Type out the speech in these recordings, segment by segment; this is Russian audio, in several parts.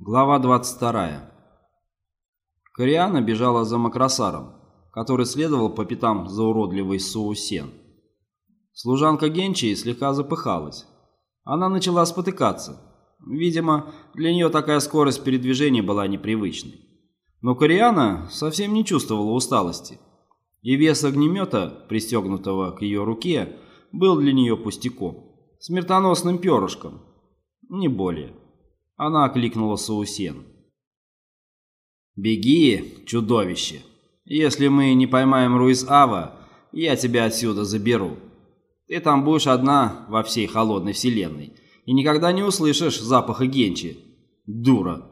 Глава 22. Кориана бежала за Макросаром, который следовал по пятам за уродливой Суусен. Служанка Генчи слегка запыхалась. Она начала спотыкаться. Видимо, для нее такая скорость передвижения была непривычной. Но Кориана совсем не чувствовала усталости, и вес огнемета, пристегнутого к ее руке, был для нее пустяком, смертоносным перышком, не более. Она окликнула Саусен. «Беги, чудовище! Если мы не поймаем Руиз-Ава, я тебя отсюда заберу. Ты там будешь одна во всей холодной вселенной и никогда не услышишь запаха Генчи. Дура!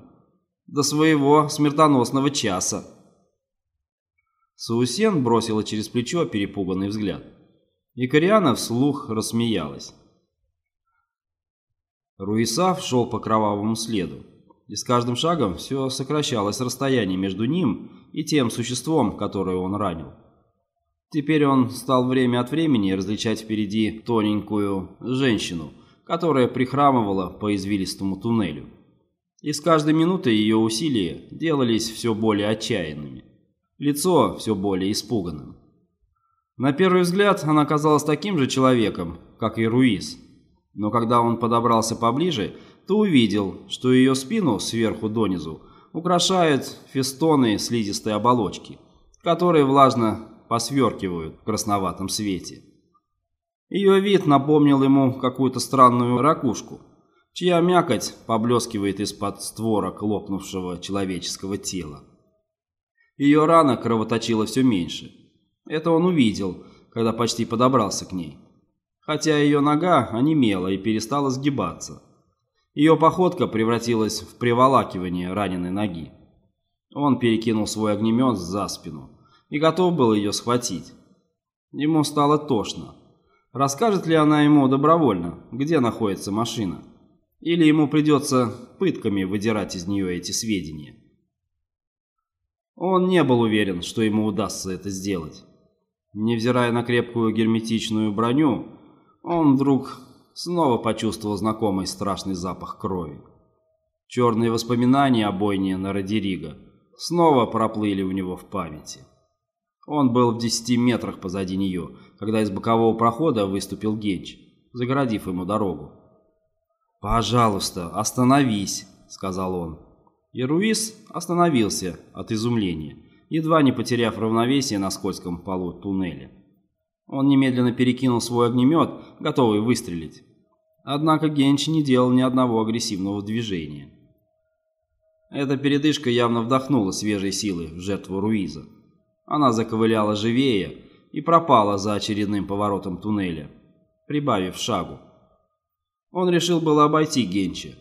До своего смертоносного часа!» Саусен бросила через плечо перепуганный взгляд. И Кориана вслух рассмеялась. Руисав шел по кровавому следу, и с каждым шагом все сокращалось расстояние между ним и тем существом, которое он ранил. Теперь он стал время от времени различать впереди тоненькую женщину, которая прихрамывала по извилистому туннелю. И с каждой минутой ее усилия делались все более отчаянными. Лицо все более испуганным. На первый взгляд она казалась таким же человеком, как и Руис, но когда он подобрался поближе, то увидел, что ее спину сверху донизу украшают фестоны слизистой оболочки, которые влажно посверкивают в красноватом свете. Ее вид напомнил ему какую-то странную ракушку, чья мякоть поблескивает из-под створок лопнувшего человеческого тела. Ее рана кровоточила все меньше. Это он увидел, когда почти подобрался к ней хотя ее нога онемела и перестала сгибаться. Ее походка превратилась в приволакивание раненой ноги. Он перекинул свой огнемет за спину и готов был ее схватить. Ему стало тошно. Расскажет ли она ему добровольно, где находится машина? Или ему придется пытками выдирать из нее эти сведения? Он не был уверен, что ему удастся это сделать. Невзирая на крепкую герметичную броню, он вдруг снова почувствовал знакомый страшный запах крови. Черные воспоминания о бойне на Родериго снова проплыли у него в памяти. Он был в десяти метрах позади нее, когда из бокового прохода выступил Генч, загородив ему дорогу. «Пожалуйста, остановись», — сказал он. И Руис остановился от изумления, едва не потеряв равновесие на скользком полу туннеля. Он немедленно перекинул свой огнемет, готовый выстрелить. Однако Генч не делал ни одного агрессивного движения. Эта передышка явно вдохнула свежей силы в жертву Руиза. Она заковыляла живее и пропала за очередным поворотом туннеля, прибавив шагу. Он решил было обойти Генча.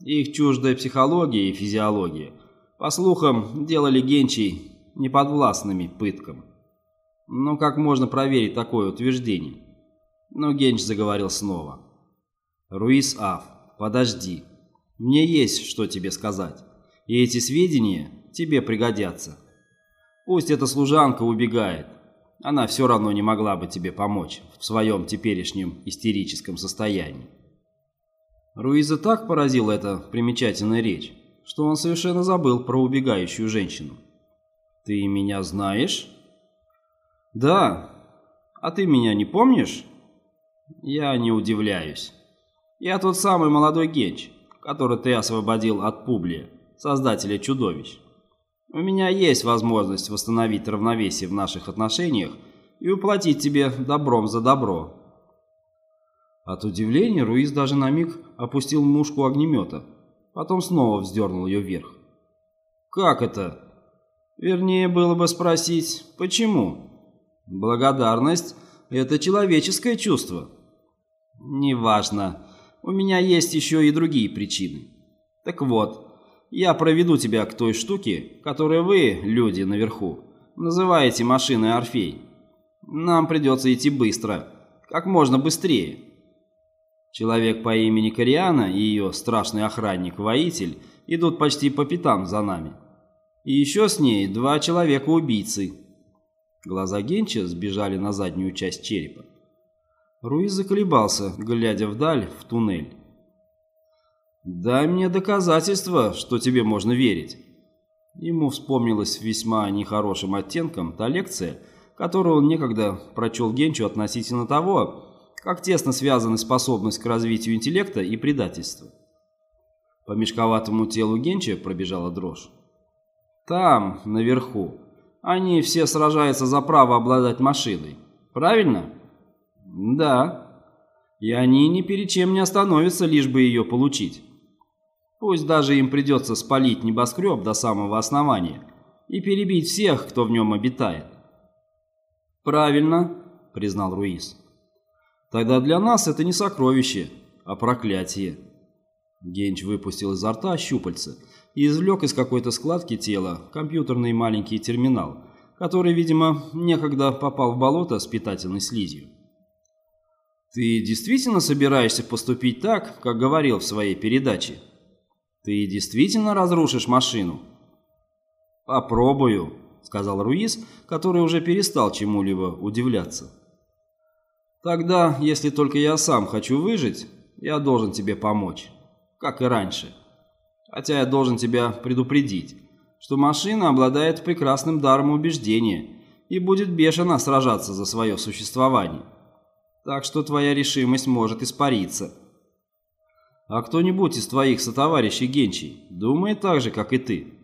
Их чуждая психология и физиология, по слухам, делали Генчей неподвластными пыткам. Но как можно проверить такое утверждение? Но Генч заговорил снова. «Руис Аф, подожди. Мне есть что тебе сказать. И эти сведения тебе пригодятся. Пусть эта служанка убегает. Она все равно не могла бы тебе помочь в своем теперешнем истерическом состоянии». Руиза так поразила эта примечательная речь, что он совершенно забыл про убегающую женщину. «Ты меня знаешь?» «Да. А ты меня не помнишь?» «Я не удивляюсь. Я тот самый молодой Генч, который ты освободил от Публия, создателя чудовищ. У меня есть возможность восстановить равновесие в наших отношениях и уплатить тебе добром за добро». От удивления Руиз даже на миг опустил мушку огнемета, потом снова вздернул ее вверх. «Как это?» Вернее, было бы спросить, почему?» Благодарность – это человеческое чувство. Неважно. У меня есть еще и другие причины. Так вот, я проведу тебя к той штуке, которую вы, люди наверху, называете машиной Орфей. Нам придется идти быстро, как можно быстрее. Человек по имени Кориана и ее страшный охранник-воитель идут почти по пятам за нами. И еще с ней два человека-убийцы – Глаза Генча сбежали на заднюю часть черепа. Руиз заколебался, глядя вдаль, в туннель. Дай мне доказательства, что тебе можно верить. Ему вспомнилась весьма нехорошим оттенком та лекция, которую он некогда прочел Генчу относительно того, как тесно связаны способность к развитию интеллекта и предательство. По мешковатому телу Генча пробежала дрожь. Там, наверху, они все сражаются за право обладать машиной. Правильно? Да. И они ни перед чем не остановятся, лишь бы ее получить. Пусть даже им придется спалить небоскреб до самого основания и перебить всех, кто в нем обитает. «Правильно», — признал Руис. «Тогда для нас это не сокровище, а проклятие». Генч выпустил изо рта щупальца и извлек из какой-то складки тела компьютерный маленький терминал, который, видимо, некогда попал в болото с питательной слизью. «Ты действительно собираешься поступить так, как говорил в своей передаче? Ты действительно разрушишь машину?» «Попробую», — сказал Руис, который уже перестал чему-либо удивляться. «Тогда, если только я сам хочу выжить, я должен тебе помочь, как и раньше. Хотя я должен тебя предупредить, что машина обладает прекрасным даром убеждения и будет бешено сражаться за свое существование. Так что твоя решимость может испариться. А кто-нибудь из твоих сотоварищей Генчий думает так же, как и ты?»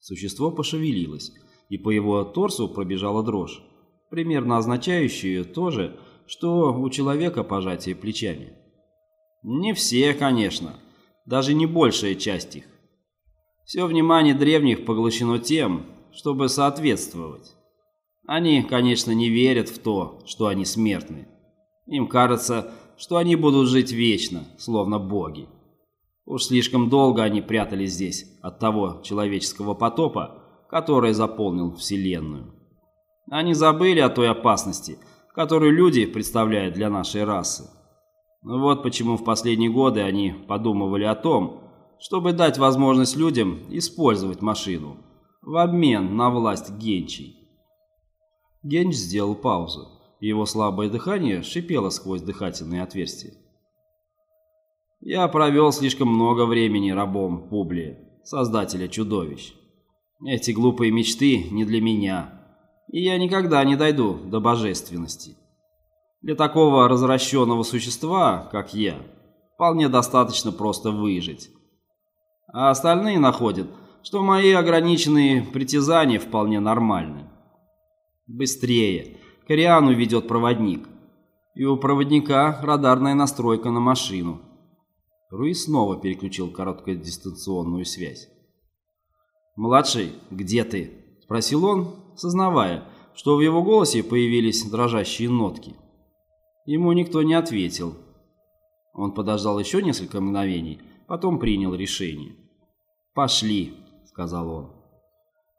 Существо пошевелилось, и по его торсу пробежала дрожь, примерно означающая то же, что у человека пожатие плечами. Не все, конечно, даже не большая часть их. Все внимание древних поглощено тем, чтобы соответствовать. Они, конечно, не верят в то, что они смертны. Им кажется, что они будут жить вечно, словно боги. Уж слишком долго они прятались здесь от того человеческого потопа, который заполнил Вселенную. Они забыли о той опасности, которую люди представляют для нашей расы. Вот почему в последние годы они подумывали о том, чтобы дать возможность людям использовать машину в обмен на власть Генчей. Генч сделал паузу. Его слабое дыхание шипело сквозь дыхательные отверстия. «Я провел слишком много времени рабом Публия, создателя чудовищ. Эти глупые мечты не для меня, и я никогда не дойду до божественности. Для такого развращенного существа, как я, вполне достаточно просто выжить. А остальные находят, что мои ограниченные притязания вполне нормальны. Быстрее. Кориану ведет проводник. И у проводника радарная настройка на машину. Руи снова переключил короткодистанционную связь. «Младший, где ты?» – спросил он, сознавая, что в его голосе появились дрожащие нотки. Ему никто не ответил. Он подождал еще несколько мгновений, потом принял решение. «Пошли», — сказал он.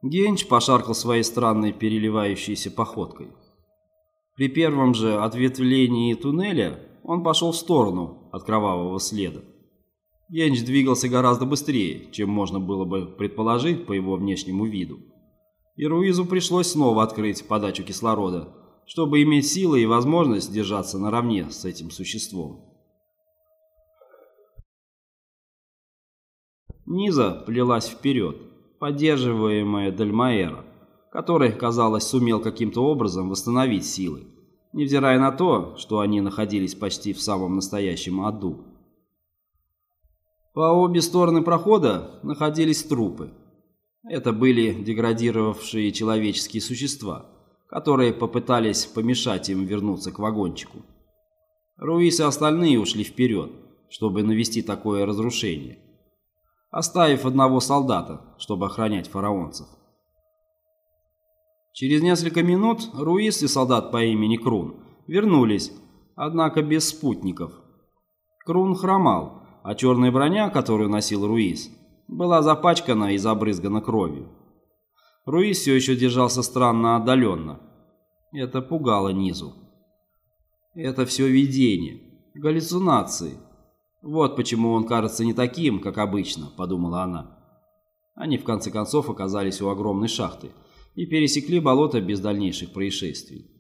Генч пошаркал своей странной переливающейся походкой. При первом же ответвлении туннеля он пошел в сторону от кровавого следа. Генч двигался гораздо быстрее, чем можно было бы предположить по его внешнему виду. И Руизу пришлось снова открыть подачу кислорода, чтобы иметь силы и возможность держаться наравне с этим существом. Низа плелась вперед, поддерживаемая Дальмаэра, который, казалось, сумел каким-то образом восстановить силы, невзирая на то, что они находились почти в самом настоящем аду. По обе стороны прохода находились трупы. Это были деградировавшие человеческие существа, которые попытались помешать им вернуться к вагончику. Руис и остальные ушли вперед, чтобы навести такое разрушение, оставив одного солдата, чтобы охранять фараонцев. Через несколько минут Руис и солдат по имени Крун вернулись, однако без спутников. Крун хромал, а черная броня, которую носил Руис, была запачкана и забрызгана кровью. Руис все еще держался странно отдаленно. Это пугало Низу. Это все видение, галлюцинации. Вот почему он кажется не таким, как обычно, подумала она. Они в конце концов оказались у огромной шахты и пересекли болото без дальнейших происшествий.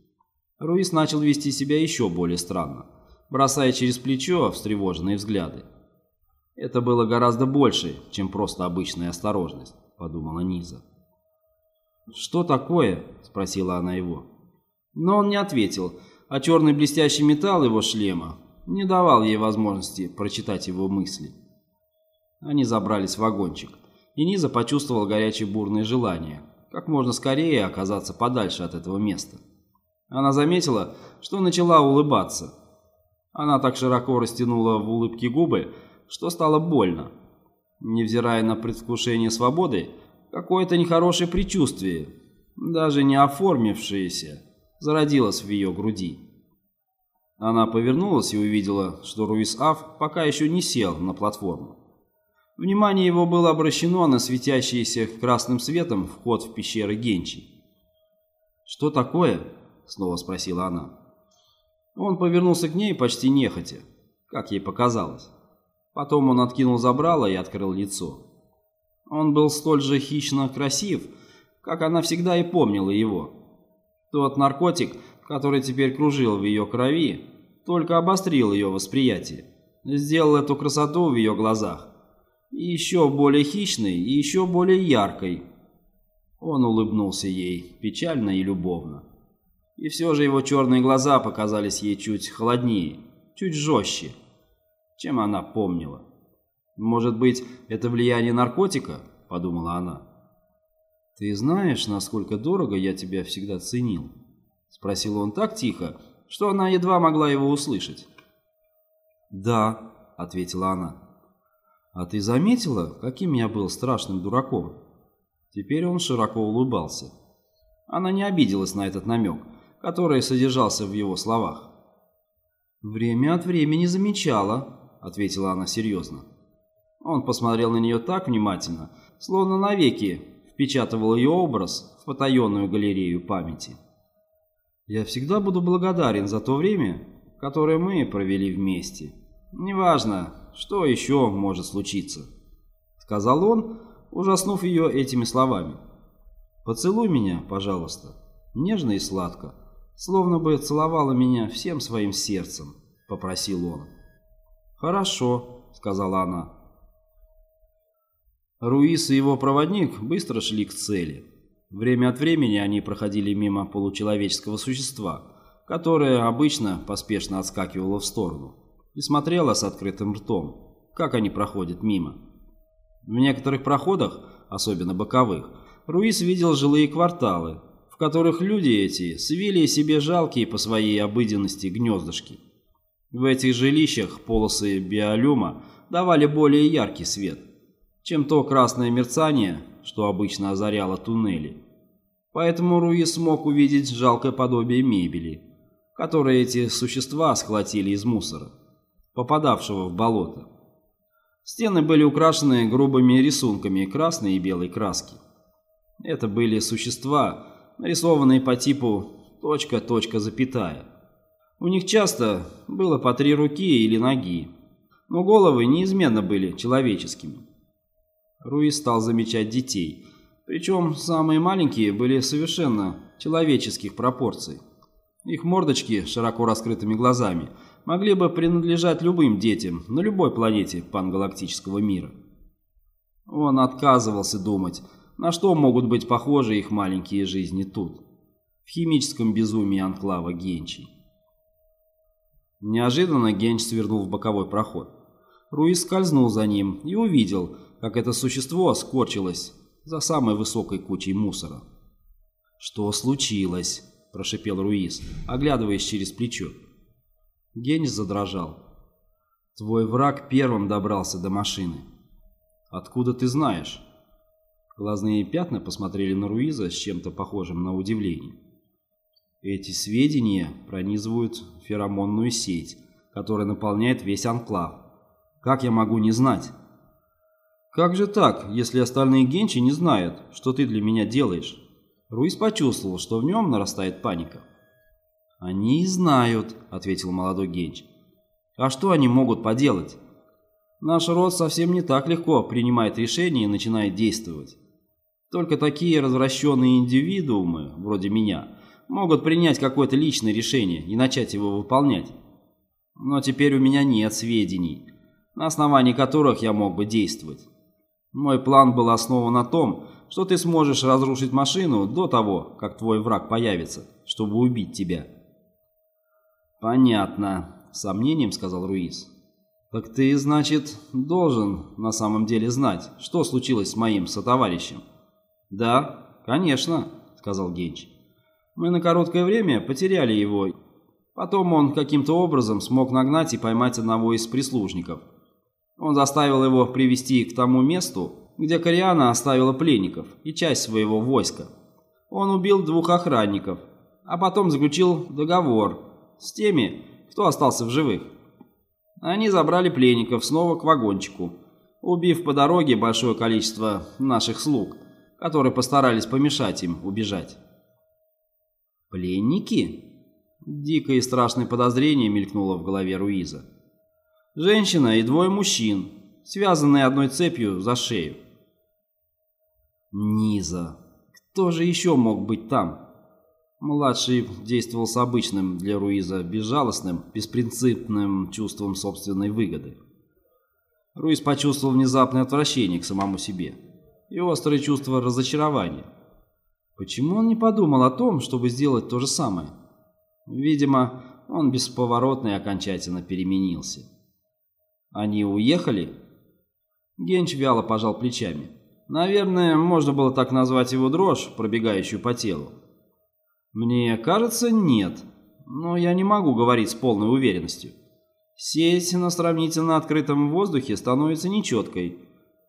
Руис начал вести себя еще более странно, бросая через плечо встревоженные взгляды. Это было гораздо больше, чем просто обычная осторожность, подумала Низа. «Что такое?» – спросила она его. Но он не ответил, а черный блестящий металл его шлема не давал ей возможности прочитать его мысли. Они забрались в вагончик, и Низа почувствовал горячее бурное желание как можно скорее оказаться подальше от этого места. Она заметила, что начала улыбаться. Она так широко растянула в улыбке губы, что стало больно. Невзирая на предвкушение свободы, какое-то нехорошее предчувствие, даже не оформившееся, зародилось в ее груди. Она повернулась и увидела, что Руис Аф пока еще не сел на платформу. Внимание его было обращено на светящийся красным светом вход в пещеры Генчи. «Что такое?» — снова спросила она. Он повернулся к ней почти нехотя, как ей показалось. Потом он откинул забрало и открыл лицо. Он был столь же хищно красив, как она всегда и помнила его. Тот наркотик, который теперь кружил в ее крови, только обострил ее восприятие, сделал эту красоту в ее глазах еще более хищной и еще более яркой. Он улыбнулся ей, печально и любовно. И все же его черные глаза показались ей чуть холоднее, чуть жестче, чем она помнила. «Может быть, это влияние наркотика?» – подумала она. «Ты знаешь, насколько дорого я тебя всегда ценил?» – спросил он так тихо, что она едва могла его услышать. «Да», – ответила она. «А ты заметила, каким я был страшным дураком?» Теперь он широко улыбался. Она не обиделась на этот намек, который содержался в его словах. «Время от времени замечала», — ответила она серьезно. Он посмотрел на нее так внимательно, словно навеки впечатывал ее образ в потаенную галерею памяти. «Я всегда буду благодарен за то время, которое мы провели вместе. Неважно, что еще может случиться?» Сказал он, ужаснув ее этими словами. «Поцелуй меня, пожалуйста, нежно и сладко, словно бы целовала меня всем своим сердцем», — попросил он. «Хорошо», — сказала она. Руис и его проводник быстро шли к цели. Время от времени они проходили мимо получеловеческого существа, которое обычно поспешно отскакивало в сторону и смотрела с открытым ртом, как они проходят мимо. В некоторых проходах, особенно боковых, Руис видел жилые кварталы, в которых люди эти свили себе жалкие по своей обыденности гнездышки. В этих жилищах полосы биолюма давали более яркий свет, чем то красное мерцание, что обычно озаряло туннели. Поэтому Руис смог увидеть жалкое подобие мебели, которое эти существа схватили из мусора попадавшего в болото. Стены были украшены грубыми рисунками красной и белой краски. Это были существа, нарисованные по типу точка-точка запятая. У них часто было по три руки или ноги, но головы неизменно были человеческими. Руи стал замечать детей, причем самые маленькие были совершенно человеческих пропорций. Их мордочки широко раскрытыми глазами – могли бы принадлежать любым детям на любой планете пангалактического мира. Он отказывался думать, на что могут быть похожи их маленькие жизни тут, в химическом безумии анклава Генчи. Неожиданно Генч свернул в боковой проход. Руис скользнул за ним и увидел, как это существо скорчилось за самой высокой кучей мусора. «Что случилось?» – прошипел Руис, оглядываясь через плечо. Генис задрожал. «Твой враг первым добрался до машины». «Откуда ты знаешь?» Глазные пятна посмотрели на Руиза с чем-то похожим на удивление. «Эти сведения пронизывают феромонную сеть, которая наполняет весь анклав. Как я могу не знать?» «Как же так, если остальные генчи не знают, что ты для меня делаешь?» Руиз почувствовал, что в нем нарастает паника. «Они знают», — ответил молодой Генч. «А что они могут поделать? Наш род совсем не так легко принимает решения и начинает действовать. Только такие развращенные индивидуумы, вроде меня, могут принять какое-то личное решение и начать его выполнять. Но теперь у меня нет сведений. на основании которых я мог бы действовать. Мой план был основан на том, что ты сможешь разрушить машину до того, как твой враг появится, чтобы убить тебя. «Понятно», — с сомнением сказал Руис. «Так ты, значит, должен на самом деле знать, что случилось с моим сотоварищем?» «Да, конечно», — сказал Генч. «Мы на короткое время потеряли его. Потом он каким-то образом смог нагнать и поймать одного из прислужников. Он заставил его привести к тому месту, где Кориана оставила пленников и часть своего войска. Он убил двух охранников, а потом заключил договор с теми, кто остался в живых. Они забрали пленников снова к вагончику, убив по дороге большое количество наших слуг, которые постарались помешать им убежать. «Пленники?» Дикое и страшное подозрение мелькнуло в голове Руиза. «Женщина и двое мужчин, связанные одной цепью за шею». Низа. Кто же еще мог быть там? Младший действовал с обычным для Руиза безжалостным, беспринципным чувством собственной выгоды. Руиз почувствовал внезапное отвращение к самому себе и острое чувство разочарования. Почему он не подумал о том, чтобы сделать то же самое? Видимо, он бесповоротно и окончательно переменился. Они уехали? Генч вяло пожал плечами. Наверное, можно было так назвать его дрожь, пробегающую по телу. Мне кажется, нет. Но я не могу говорить с полной уверенностью. Сеть на сравнительно открытом воздухе становится нечеткой,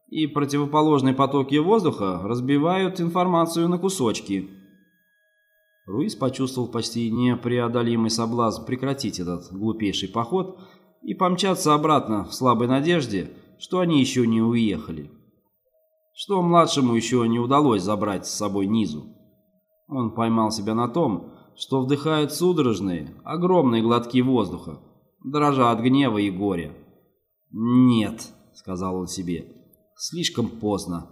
и противоположные потоки воздуха разбивают информацию на кусочки. Руис почувствовал почти непреодолимый соблазн прекратить этот глупейший поход и помчаться обратно в слабой надежде, что они еще не уехали. Что младшему еще не удалось забрать с собой низу. Он поймал себя на том, что вдыхает судорожные, огромные глотки воздуха, дрожа от гнева и горя. «Нет», — сказал он себе, — «слишком поздно».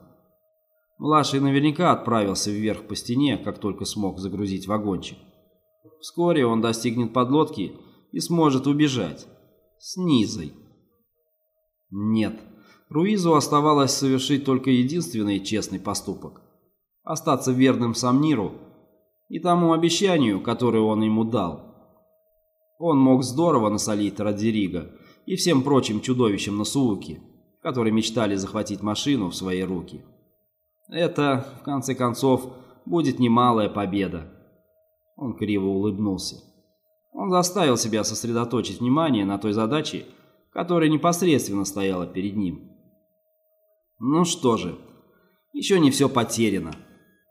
Младший наверняка отправился вверх по стене, как только смог загрузить вагончик. Вскоре он достигнет подлодки и сможет убежать. С низой. Нет, Руизу оставалось совершить только единственный честный поступок. Остаться верным Самниру и тому обещанию, которое он ему дал. Он мог здорово насолить Радзирига и всем прочим чудовищам на Сууке, которые мечтали захватить машину в свои руки. Это, в конце концов, будет немалая победа. Он криво улыбнулся. Он заставил себя сосредоточить внимание на той задаче, которая непосредственно стояла перед ним. Ну что же, еще не все потеряно.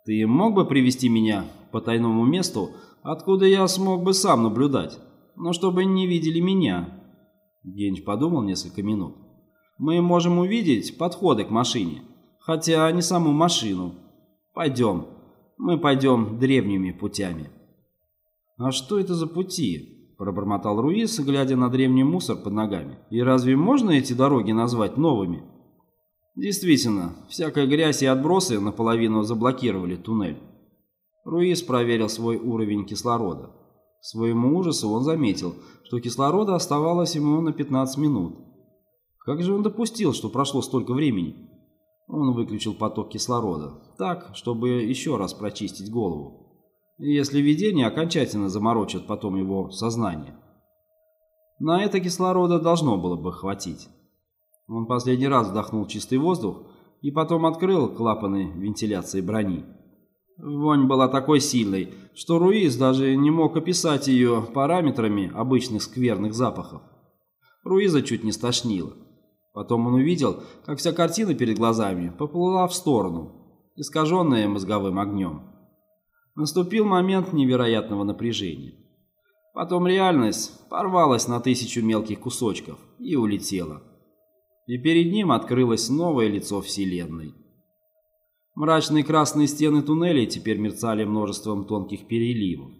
Ты мог бы привести меня по тайному месту, откуда я смог бы сам наблюдать, но чтобы не видели меня?» Генч подумал несколько минут. «Мы можем увидеть подходы к машине, хотя не саму машину. Пойдем, мы пойдем древними путями». «А что это за пути?» – пробормотал Руис, глядя на древний мусор под ногами. «И разве можно эти дороги назвать новыми?» Действительно, всякая грязь и отбросы наполовину заблокировали туннель. Руис проверил свой уровень кислорода. К своему ужасу он заметил, что кислорода оставалось ему на 15 минут. Как же он допустил, что прошло столько времени? Он выключил поток кислорода, так, чтобы еще раз прочистить голову. Если видение окончательно заморочит потом его сознание. На это кислорода должно было бы хватить. Он последний раз вдохнул чистый воздух и потом открыл клапаны вентиляции брони. Вонь была такой сильной, что Руиз даже не мог описать ее параметрами обычных скверных запахов. Руиза чуть не стошнило. Потом он увидел, как вся картина перед глазами поплыла в сторону, искаженная мозговым огнем. Наступил момент невероятного напряжения. Потом реальность порвалась на тысячу мелких кусочков и улетела и перед ним открылось новое лицо Вселенной. Мрачные красные стены туннелей теперь мерцали множеством тонких переливов.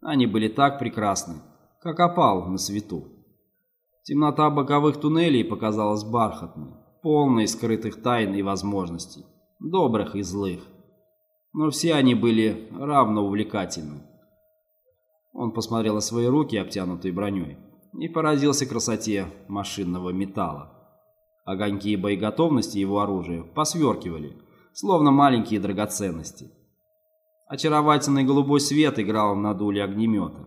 Они были так прекрасны, как опал на свету. Темнота боковых туннелей показалась бархатной, полной скрытых тайн и возможностей, добрых и злых. Но все они были равно увлекательны. Он посмотрел на свои руки, обтянутые броней, и поразился красоте машинного металла. Огоньки боеготовности его оружия посверкивали, словно маленькие драгоценности. Очаровательный голубой свет играл на дуле огнемета.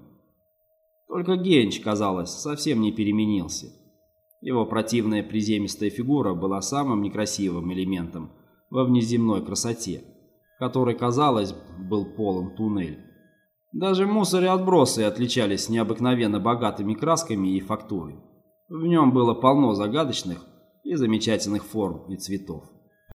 Только Генч, казалось, совсем не переменился. Его противная приземистая фигура была самым некрасивым элементом во внеземной красоте, который, казалось, был полон туннель. Даже мусор и отбросы отличались необыкновенно богатыми красками и фактурой. В нем было полно загадочных и замечательных форм и цветов.